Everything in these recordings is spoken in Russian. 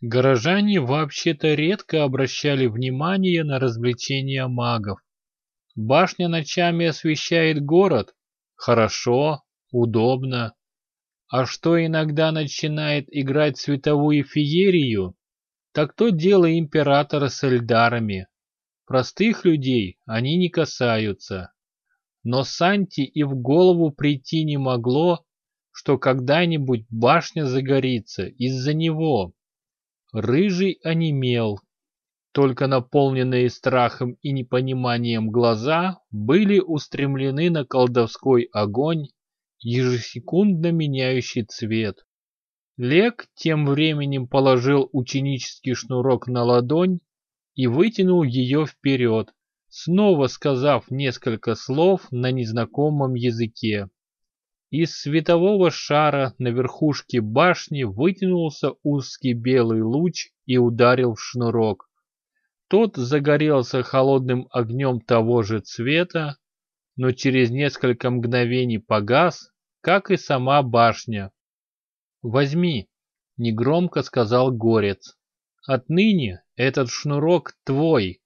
Горожане вообще-то редко обращали внимание на развлечения магов. Башня ночами освещает город. Хорошо, удобно. А что иногда начинает играть световую феерию, так то дело императора с эльдарами. Простых людей они не касаются. Но Санти и в голову прийти не могло, что когда-нибудь башня загорится из-за него. Рыжий онемел. Только наполненные страхом и непониманием глаза были устремлены на колдовской огонь, ежесекундно меняющий цвет. Лек тем временем положил ученический шнурок на ладонь и вытянул ее вперед, снова сказав несколько слов на незнакомом языке. Из светового шара на верхушке башни вытянулся узкий белый луч и ударил в шнурок. Тот загорелся холодным огнем того же цвета, но через несколько мгновений погас, как и сама башня. «Возьми», — негромко сказал Горец. «Отныне этот шнурок твой.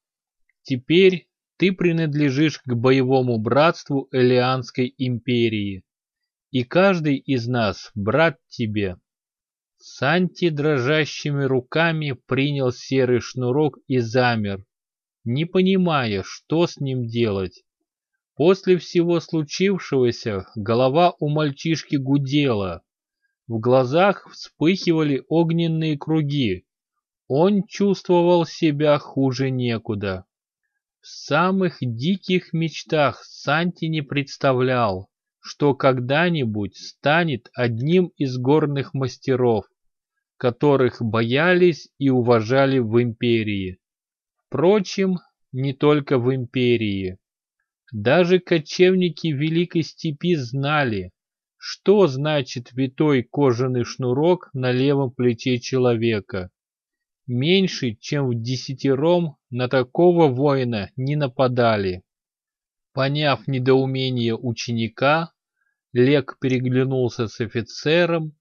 Теперь ты принадлежишь к боевому братству Элианской империи и каждый из нас брат тебе. Санти дрожащими руками принял серый шнурок и замер, не понимая, что с ним делать. После всего случившегося голова у мальчишки гудела, в глазах вспыхивали огненные круги. Он чувствовал себя хуже некуда. В самых диких мечтах Санти не представлял, что когда-нибудь станет одним из горных мастеров, которых боялись и уважали в империи. Впрочем, не только в империи. Даже кочевники Великой Степи знали, что значит витой кожаный шнурок на левом плече человека. Меньше, чем в десятером, на такого воина не нападали. Поняв недоумение ученика, Лек переглянулся с офицером,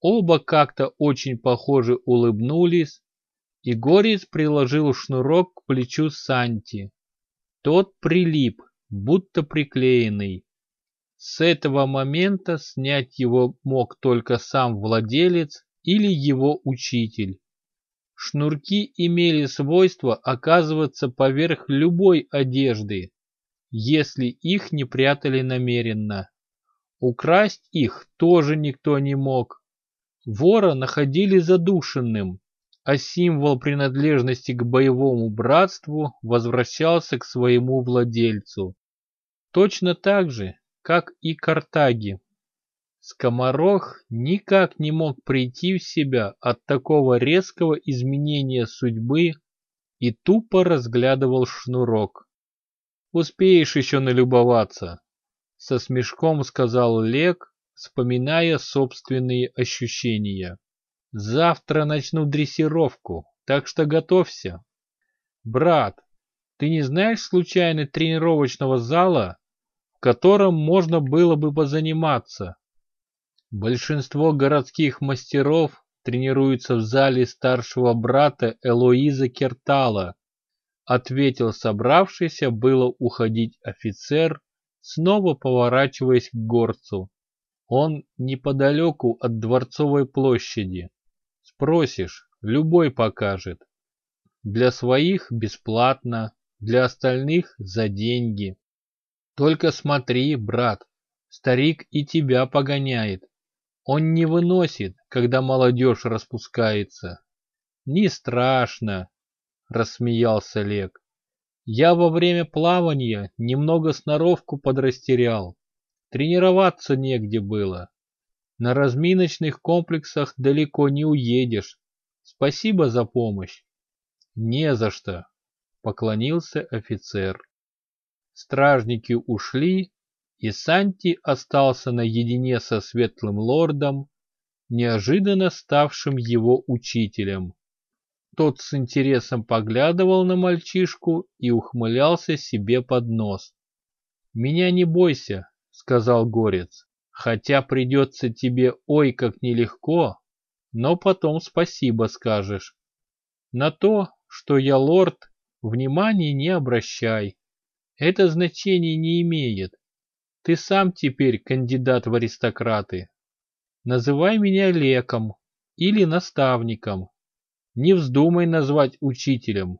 оба как-то очень похоже улыбнулись, и Горец приложил шнурок к плечу Санти. Тот прилип, будто приклеенный. С этого момента снять его мог только сам владелец или его учитель. Шнурки имели свойство оказываться поверх любой одежды, если их не прятали намеренно. Украсть их тоже никто не мог. Вора находили задушенным, а символ принадлежности к боевому братству возвращался к своему владельцу. Точно так же, как и Картаги. Скоморох никак не мог прийти в себя от такого резкого изменения судьбы и тупо разглядывал шнурок. Успеешь еще налюбоваться, со смешком сказал Лек, вспоминая собственные ощущения. Завтра начну дрессировку, так что готовься. Брат, ты не знаешь случайно тренировочного зала, в котором можно было бы позаниматься? Большинство городских мастеров тренируются в зале старшего брата Элоиза Кертала, ответил собравшийся было уходить офицер, снова поворачиваясь к горцу. Он неподалеку от Дворцовой площади. Спросишь, любой покажет. Для своих бесплатно, для остальных за деньги. Только смотри, брат, старик и тебя погоняет. Он не выносит, когда молодежь распускается. Не страшно, — рассмеялся Лек. «Я во время плавания немного сноровку подрастерял. Тренироваться негде было. На разминочных комплексах далеко не уедешь. Спасибо за помощь». «Не за что», — поклонился офицер. Стражники ушли, и Санти остался наедине со светлым лордом, неожиданно ставшим его учителем. Тот с интересом поглядывал на мальчишку и ухмылялся себе под нос. «Меня не бойся», — сказал Горец, — «хотя придется тебе ой как нелегко, но потом спасибо скажешь. На то, что я лорд, внимания не обращай. Это значение не имеет. Ты сам теперь кандидат в аристократы. Называй меня леком или наставником. Не вздумай назвать учителем.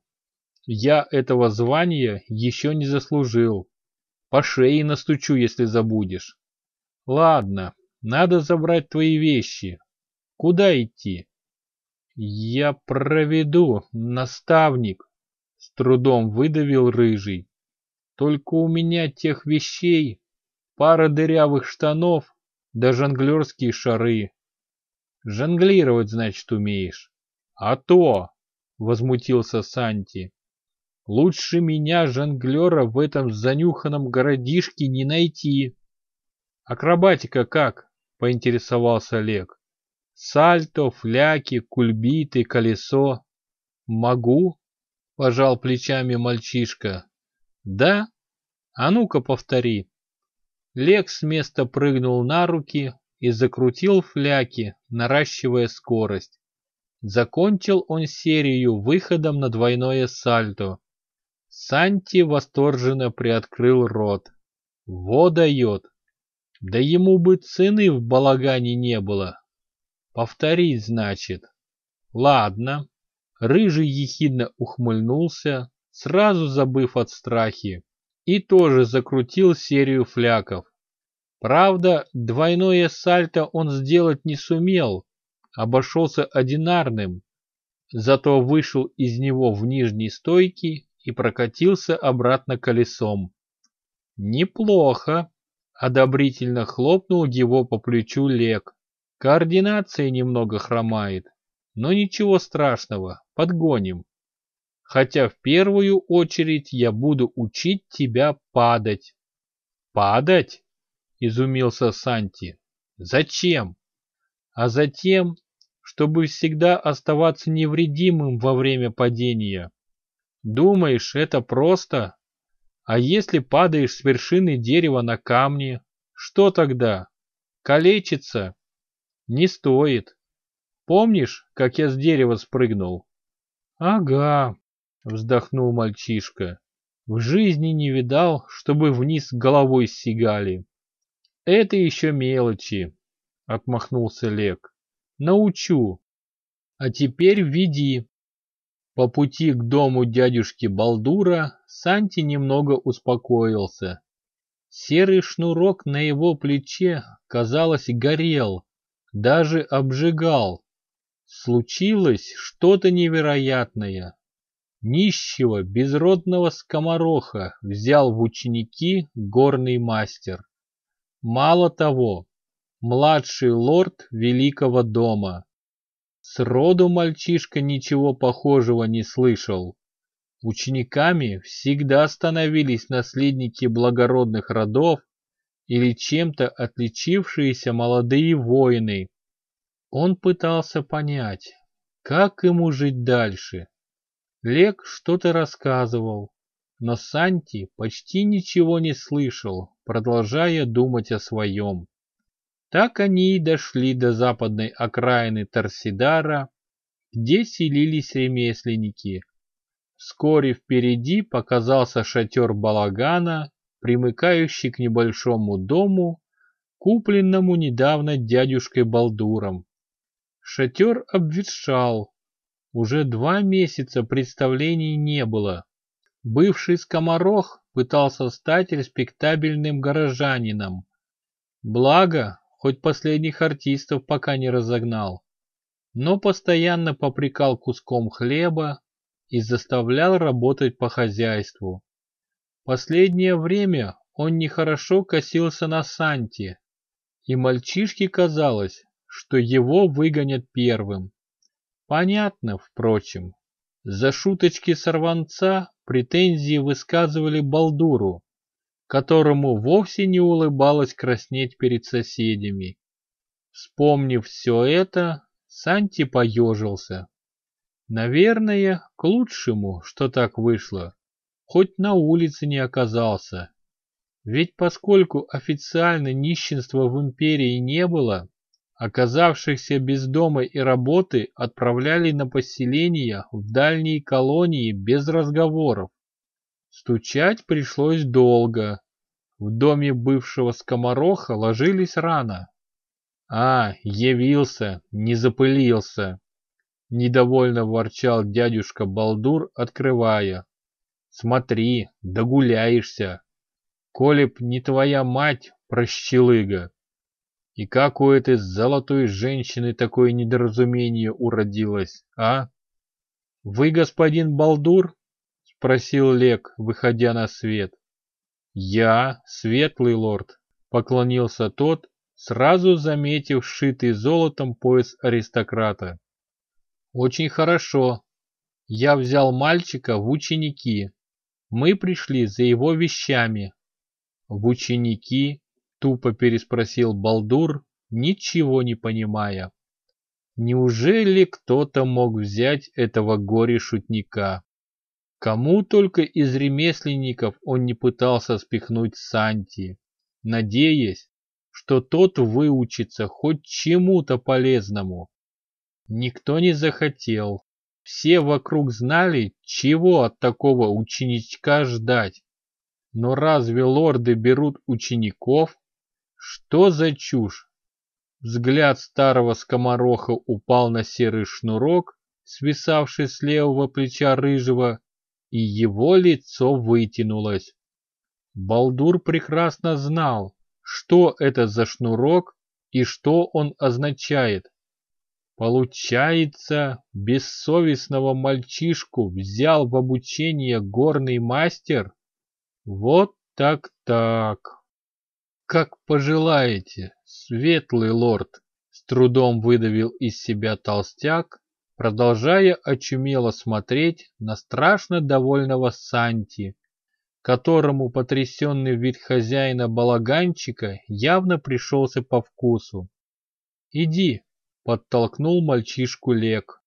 Я этого звания еще не заслужил. По шее настучу, если забудешь. Ладно, надо забрать твои вещи. Куда идти? Я проведу, наставник, с трудом выдавил рыжий. Только у меня тех вещей, пара дырявых штанов да жонглерские шары. Жонглировать, значит, умеешь. А то, возмутился Санти. Лучше меня, жонглера, в этом занюханном городишке не найти. Акробатика как? Поинтересовался Олег. Сальто, фляки, кульбиты, колесо. Могу? Пожал плечами мальчишка. Да? А ну-ка повтори. Лек с места прыгнул на руки и закрутил фляки, наращивая скорость. Закончил он серию выходом на двойное сальто. Санти восторженно приоткрыл рот. Во дает! Да ему бы цены в балагане не было. Повторить, значит. Ладно. Рыжий ехидно ухмыльнулся, сразу забыв от страхи, и тоже закрутил серию фляков. Правда, двойное сальто он сделать не сумел, обошелся одинарным, зато вышел из него в нижней стойке и прокатился обратно колесом. «Неплохо!» — одобрительно хлопнул его по плечу Лек. «Координация немного хромает, но ничего страшного, подгоним. Хотя в первую очередь я буду учить тебя падать». «Падать?» — изумился Санти. «Зачем?» «А затем, чтобы всегда оставаться невредимым во время падения. Думаешь, это просто? А если падаешь с вершины дерева на камни, что тогда? Калечиться? Не стоит. Помнишь, как я с дерева спрыгнул? Ага, вздохнул мальчишка. В жизни не видал, чтобы вниз головой сигали. Это еще мелочи, отмахнулся Лек. Научу. А теперь веди. По пути к дому дядюшки Балдура Санти немного успокоился. Серый шнурок на его плече, казалось, горел, даже обжигал. Случилось что-то невероятное. Нищего, безродного скомороха взял в ученики горный мастер. Мало того, младший лорд великого дома. Сроду мальчишка ничего похожего не слышал. Учениками всегда становились наследники благородных родов или чем-то отличившиеся молодые воины. Он пытался понять, как ему жить дальше. Лек что-то рассказывал, но Санти почти ничего не слышал, продолжая думать о своем. Так они и дошли до западной окраины Торсидара, где селились ремесленники. Вскоре впереди показался шатер балагана, примыкающий к небольшому дому, купленному недавно дядюшкой Балдуром. Шатер обветшал. Уже два месяца представлений не было. Бывший скоморох пытался стать респектабельным горожанином. Благо, хоть последних артистов пока не разогнал, но постоянно попрекал куском хлеба и заставлял работать по хозяйству. Последнее время он нехорошо косился на Санте, и мальчишке казалось, что его выгонят первым. Понятно, впрочем, за шуточки сорванца претензии высказывали Балдуру, которому вовсе не улыбалось краснеть перед соседями. Вспомнив все это, Санти поежился. Наверное, к лучшему, что так вышло, хоть на улице не оказался. Ведь поскольку официально нищенства в империи не было, Оказавшихся без дома и работы отправляли на поселения в дальние колонии без разговоров. Стучать пришлось долго. В доме бывшего скомороха ложились рано. А, явился, не запылился. Недовольно ворчал дядюшка Балдур, открывая. Смотри, догуляешься. Коли б не твоя мать, прощелыга. И как у этой золотой женщины такое недоразумение уродилось, а? Вы господин Балдур? Спросил Лек, выходя на свет. Я, светлый лорд, поклонился тот, сразу заметив сшитый золотом пояс аристократа. Очень хорошо. Я взял мальчика в ученики. Мы пришли за его вещами. В ученики Тупо переспросил Балдур, ничего не понимая. Неужели кто-то мог взять этого горе-шутника? Кому только из ремесленников он не пытался спихнуть Санти, надеясь, что тот выучится хоть чему-то полезному. Никто не захотел. Все вокруг знали, чего от такого ученичка ждать. Но разве лорды берут учеников, что за чушь? Взгляд старого скомороха упал на серый шнурок, свисавший с левого плеча рыжего, и его лицо вытянулось. Балдур прекрасно знал, что это за шнурок и что он означает. Получается, бессовестного мальчишку взял в обучение горный мастер? Вот так-так. «Как пожелаете, светлый лорд!» С трудом выдавил из себя толстяк, продолжая очумело смотреть на страшно довольного Санти, которому потрясенный вид хозяина балаганчика явно пришелся по вкусу. «Иди!» — подтолкнул мальчишку Лек.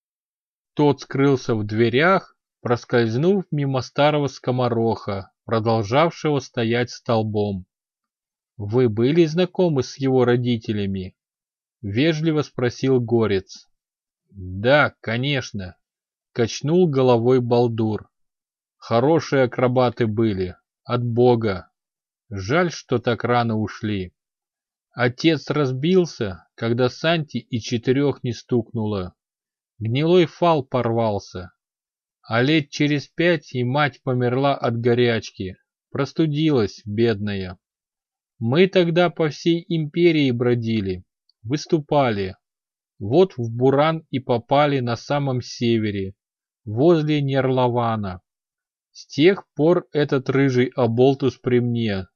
Тот скрылся в дверях, проскользнув мимо старого скомороха, продолжавшего стоять столбом. «Вы были знакомы с его родителями?» — вежливо спросил Горец. «Да, конечно», — качнул головой Балдур. «Хорошие акробаты были, от бога. Жаль, что так рано ушли. Отец разбился, когда Санти и четырех не стукнуло. Гнилой фал порвался. А лет через пять и мать померла от горячки, простудилась, бедная. Мы тогда по всей империи бродили, выступали. Вот в Буран и попали на самом севере, возле Нерлавана. С тех пор этот рыжий оболтус при мне.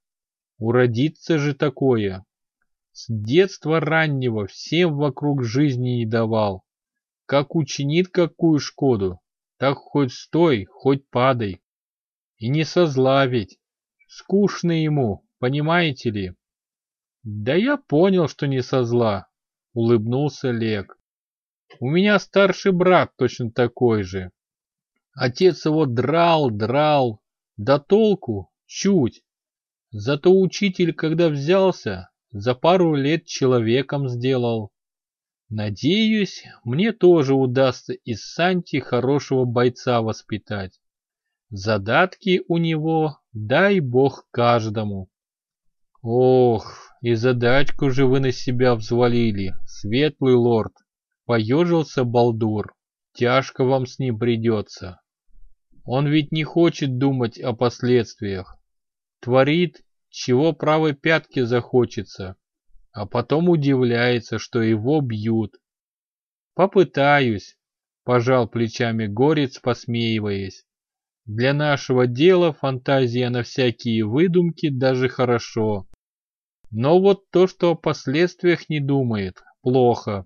Уродиться же такое. С детства раннего всем вокруг жизни не давал. Как учинит какую шкоду, так хоть стой, хоть падай. И не созлавить. Скучно ему, Понимаете ли? Да я понял, что не со зла, улыбнулся Лек. У меня старший брат точно такой же. Отец его драл, драл, да толку чуть. Зато учитель, когда взялся, за пару лет человеком сделал. Надеюсь, мне тоже удастся из Санти хорошего бойца воспитать. Задатки у него, дай бог каждому. Ох, и задачку же вы на себя взвалили, светлый лорд. Поежился Балдур. Тяжко вам с ним придется. Он ведь не хочет думать о последствиях. Творит, чего правой пятки захочется, а потом удивляется, что его бьют. Попытаюсь, пожал плечами горец, посмеиваясь. Для нашего дела фантазия на всякие выдумки даже хорошо. Но вот то, что о последствиях не думает, плохо.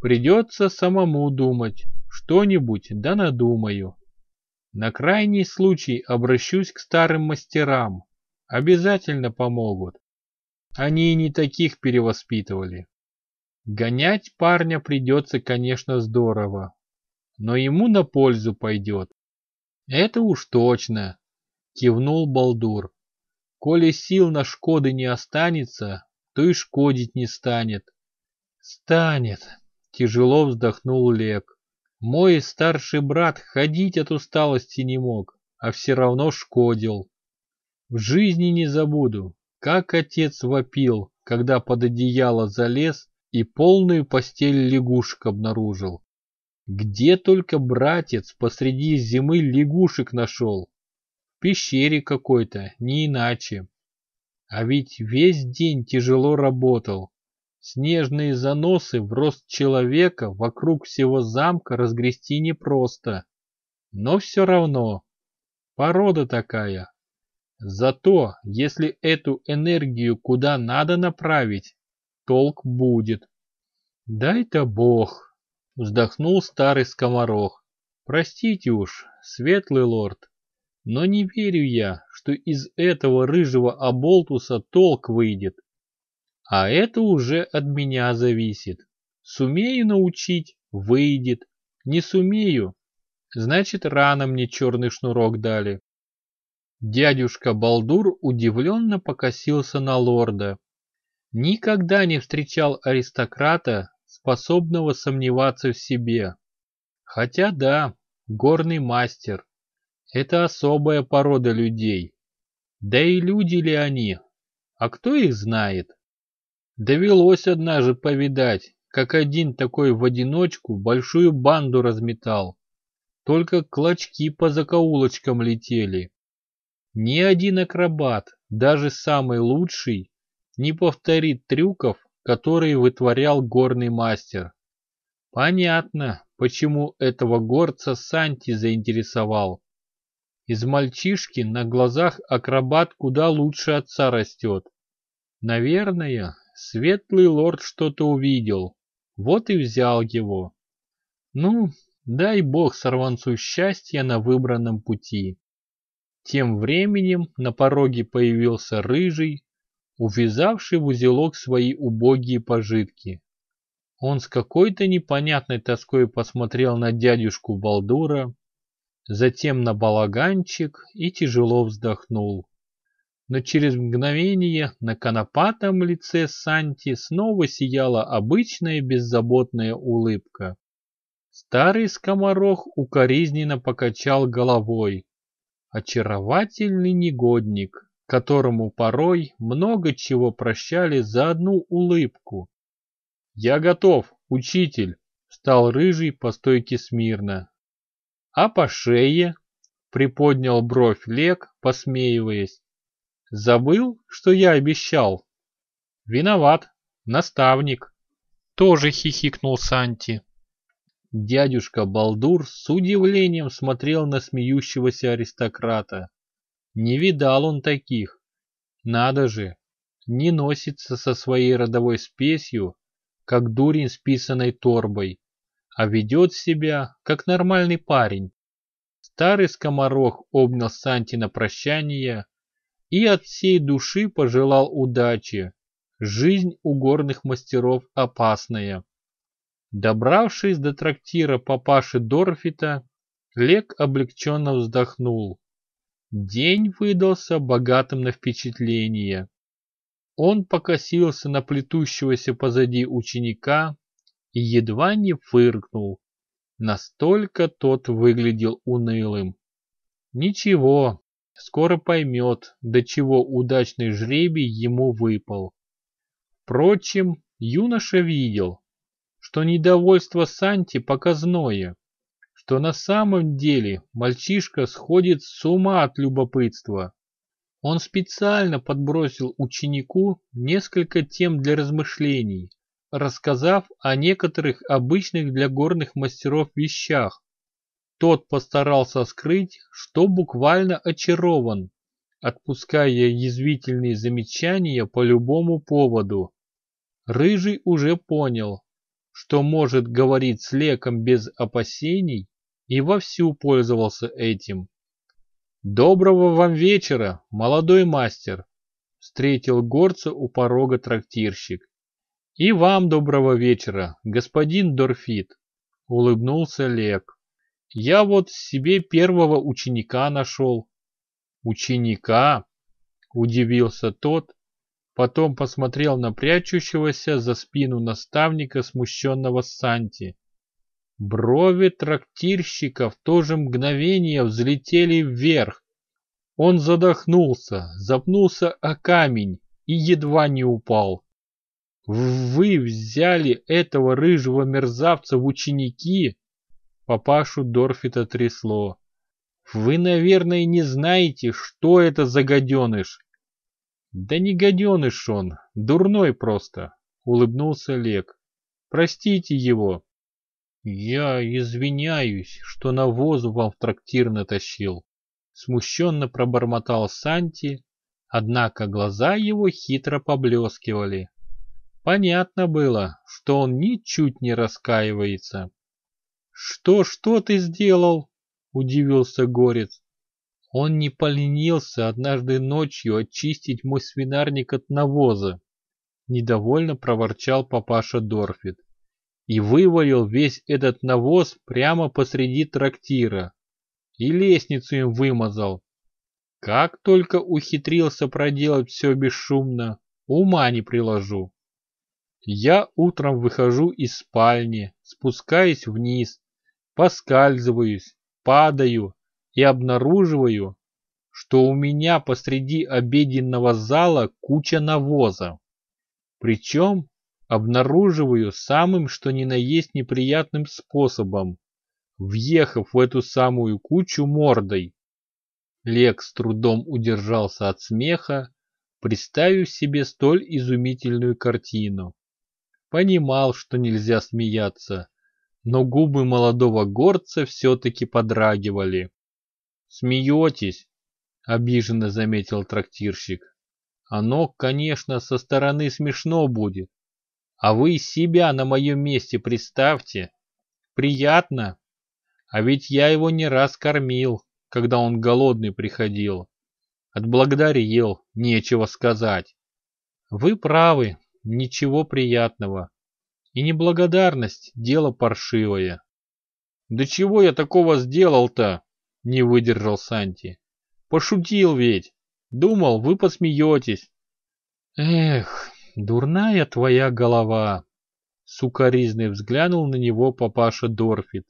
Придется самому думать, что-нибудь да надумаю. На крайний случай обращусь к старым мастерам, обязательно помогут. Они и не таких перевоспитывали. Гонять парня придется, конечно, здорово, но ему на пользу пойдет. Это уж точно, кивнул Балдур. Коли сил на шкоды не останется, то и шкодить не станет. Станет, тяжело вздохнул Лек. Мой старший брат ходить от усталости не мог, а все равно шкодил. В жизни не забуду, как отец вопил, когда под одеяло залез и полную постель лягушек обнаружил. Где только братец посреди зимы лягушек нашел? Пещере какой-то, не иначе. А ведь весь день тяжело работал. Снежные заносы в рост человека вокруг всего замка разгрести непросто. Но все равно. Порода такая. Зато, если эту энергию куда надо направить, толк будет. Дай-то бог, вздохнул старый скоморох. Простите уж, светлый лорд, но не верю я, что из этого рыжего оболтуса толк выйдет. А это уже от меня зависит. Сумею научить – выйдет. Не сумею – значит рано мне черный шнурок дали. Дядюшка Балдур удивленно покосился на лорда. Никогда не встречал аристократа, способного сомневаться в себе. Хотя да, горный мастер. Это особая порода людей. Да и люди ли они? А кто их знает? Довелось однажды повидать, как один такой в одиночку большую банду разметал. Только клочки по закоулочкам летели. Ни один акробат, даже самый лучший, не повторит трюков, которые вытворял горный мастер. Понятно, почему этого горца Санти заинтересовал. Из мальчишки на глазах акробат куда лучше отца растет. Наверное, светлый лорд что-то увидел, вот и взял его. Ну, дай бог сорванцу счастья на выбранном пути. Тем временем на пороге появился рыжий, увязавший в узелок свои убогие пожитки. Он с какой-то непонятной тоской посмотрел на дядюшку Балдура, затем на балаганчик и тяжело вздохнул. Но через мгновение на конопатом лице Санти снова сияла обычная беззаботная улыбка. Старый скоморох укоризненно покачал головой. Очаровательный негодник, которому порой много чего прощали за одну улыбку. «Я готов, учитель!» — стал рыжий по стойке смирно. А по шее? Приподнял бровь Лек, посмеиваясь. Забыл, что я обещал? Виноват, наставник. Тоже хихикнул Санти. Дядюшка Балдур с удивлением смотрел на смеющегося аристократа. Не видал он таких. Надо же, не носится со своей родовой спесью, как дурень с писаной торбой а ведет себя, как нормальный парень. Старый скоморох обнял Санти на прощание и от всей души пожелал удачи. Жизнь у горных мастеров опасная. Добравшись до трактира папаши Дорфита, Лек облегченно вздохнул. День выдался богатым на впечатления. Он покосился на плетущегося позади ученика, и едва не фыркнул. Настолько тот выглядел унылым. Ничего, скоро поймет, до чего удачный жребий ему выпал. Впрочем, юноша видел, что недовольство Санти показное, что на самом деле мальчишка сходит с ума от любопытства. Он специально подбросил ученику несколько тем для размышлений, рассказав о некоторых обычных для горных мастеров вещах. Тот постарался скрыть, что буквально очарован, отпуская язвительные замечания по любому поводу. Рыжий уже понял, что может говорить с леком без опасений и вовсю пользовался этим. «Доброго вам вечера, молодой мастер!» встретил горца у порога трактирщик. «И вам доброго вечера, господин Дорфит», — улыбнулся Лек. «Я вот себе первого ученика нашел». «Ученика?» — удивился тот, Потом посмотрел на прячущегося за спину наставника смущенного Санти. Брови трактирщика в то же мгновение взлетели вверх. Он задохнулся, запнулся о камень и едва не упал. Вы взяли этого рыжего мерзавца в ученики? Папашу Дорфита трясло. Вы, наверное, не знаете, что это за гаденыш. Да не гаденыш он, дурной просто, улыбнулся Лек. Простите его. Я извиняюсь, что навоз вам в трактир натащил. Смущенно пробормотал Санти, однако глаза его хитро поблескивали. Понятно было, что он ничуть не раскаивается. «Что, что ты сделал?» – удивился Горец. Он не поленился однажды ночью очистить мой свинарник от навоза. Недовольно проворчал папаша Дорфит. И вывалил весь этот навоз прямо посреди трактира. И лестницу им вымазал. Как только ухитрился проделать все бесшумно, ума не приложу. Я утром выхожу из спальни, спускаюсь вниз, поскальзываюсь, падаю, и обнаруживаю, что у меня посреди обеденного зала куча навоза. Причем обнаруживаю самым что ни на есть неприятным способом, въехав в эту самую кучу мордой. Лекс с трудом удержался от смеха, представив себе столь изумительную картину. Понимал, что нельзя смеяться, но губы молодого горца все-таки подрагивали. «Смеетесь?» — обиженно заметил трактирщик. «Оно, конечно, со стороны смешно будет. А вы себя на моем месте представьте. Приятно. А ведь я его не раз кормил, когда он голодный приходил. Отблагодарил, нечего сказать. Вы правы, ничего приятного. И неблагодарность – дело паршивое. Да чего я такого сделал-то? Не выдержал Санти. Пошутил ведь. Думал, вы посмеетесь. Эх, дурная твоя голова. Сукаризный взглянул на него папаша Дорфит.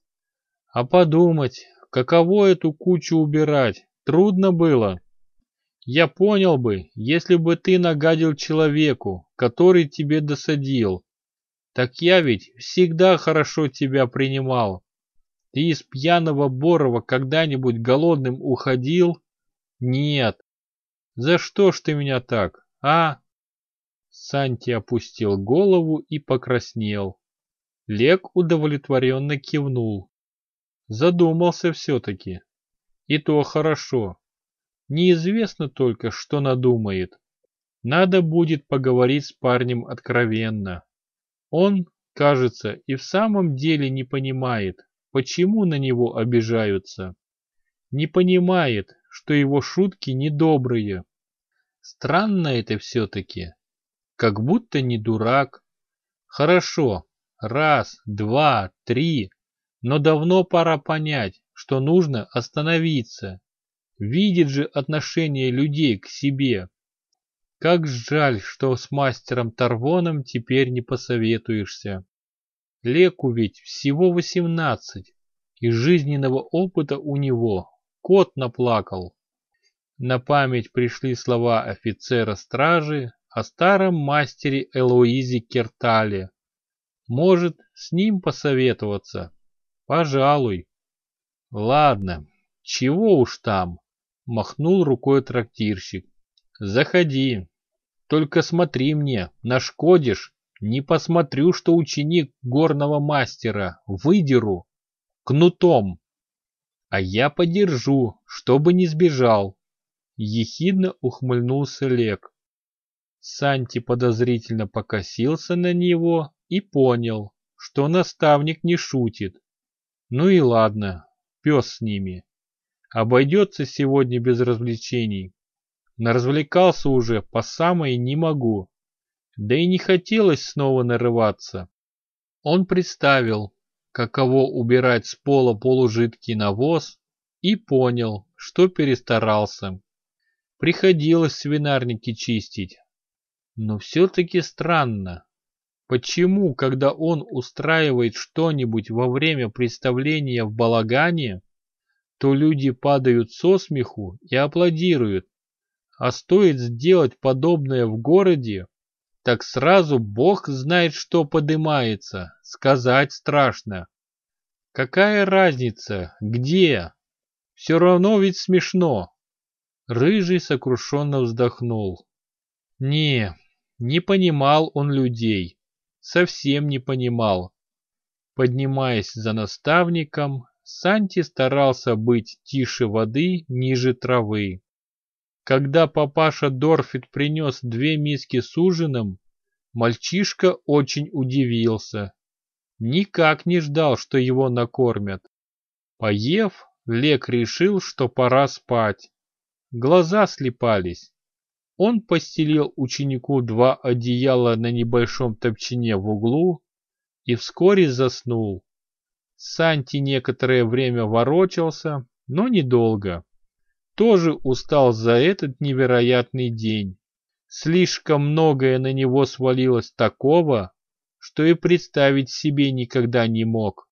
А подумать, каково эту кучу убирать, трудно было. Я понял бы, если бы ты нагадил человеку, который тебе досадил. Так я ведь всегда хорошо тебя принимал. Ты из пьяного Борова когда-нибудь голодным уходил? Нет. За что ж ты меня так, а? Санти опустил голову и покраснел. Лек удовлетворенно кивнул. Задумался все-таки. И то хорошо. Неизвестно только, что надумает. Надо будет поговорить с парнем откровенно. Он, кажется, и в самом деле не понимает, почему на него обижаются. Не понимает, что его шутки недобрые. Странно это все-таки. Как будто не дурак. Хорошо, раз, два, три, но давно пора понять, что нужно остановиться. Видит же отношение людей к себе. Как жаль, что с мастером Тарвоном теперь не посоветуешься. Леку ведь всего восемнадцать, и жизненного опыта у него кот наплакал. На память пришли слова офицера стражи о старом мастере Элоизе Кертале. Может, с ним посоветоваться? Пожалуй. Ладно, чего уж там, махнул рукой трактирщик. Заходи. Только смотри мне, нашкодишь, не посмотрю, что ученик горного мастера, выдеру кнутом. А я подержу, чтобы не сбежал. Ехидно ухмыльнулся Лек. Санти подозрительно покосился на него и понял, что наставник не шутит. Ну и ладно, пес с ними. Обойдется сегодня без развлечений. Наразвлекался уже по самой не могу. Да и не хотелось снова нарываться. Он представил, каково убирать с пола полужидкий навоз, и понял, что перестарался. Приходилось свинарники чистить. Но все-таки странно. Почему, когда он устраивает что-нибудь во время представления в балагане, то люди падают со смеху и аплодируют, а стоит сделать подобное в городе, так сразу бог знает, что подымается, сказать страшно. Какая разница, где? Все равно ведь смешно. Рыжий сокрушенно вздохнул. Не, не понимал он людей, совсем не понимал. Поднимаясь за наставником, Санти старался быть тише воды, ниже травы. Когда папаша Дорфит принес две миски с ужином, мальчишка очень удивился. Никак не ждал, что его накормят. Поев, Лек решил, что пора спать. Глаза слепались. Он постелил ученику два одеяла на небольшом топчине в углу и вскоре заснул. Санти некоторое время ворочался, но недолго тоже устал за этот невероятный день. Слишком многое на него свалилось такого, что и представить себе никогда не мог.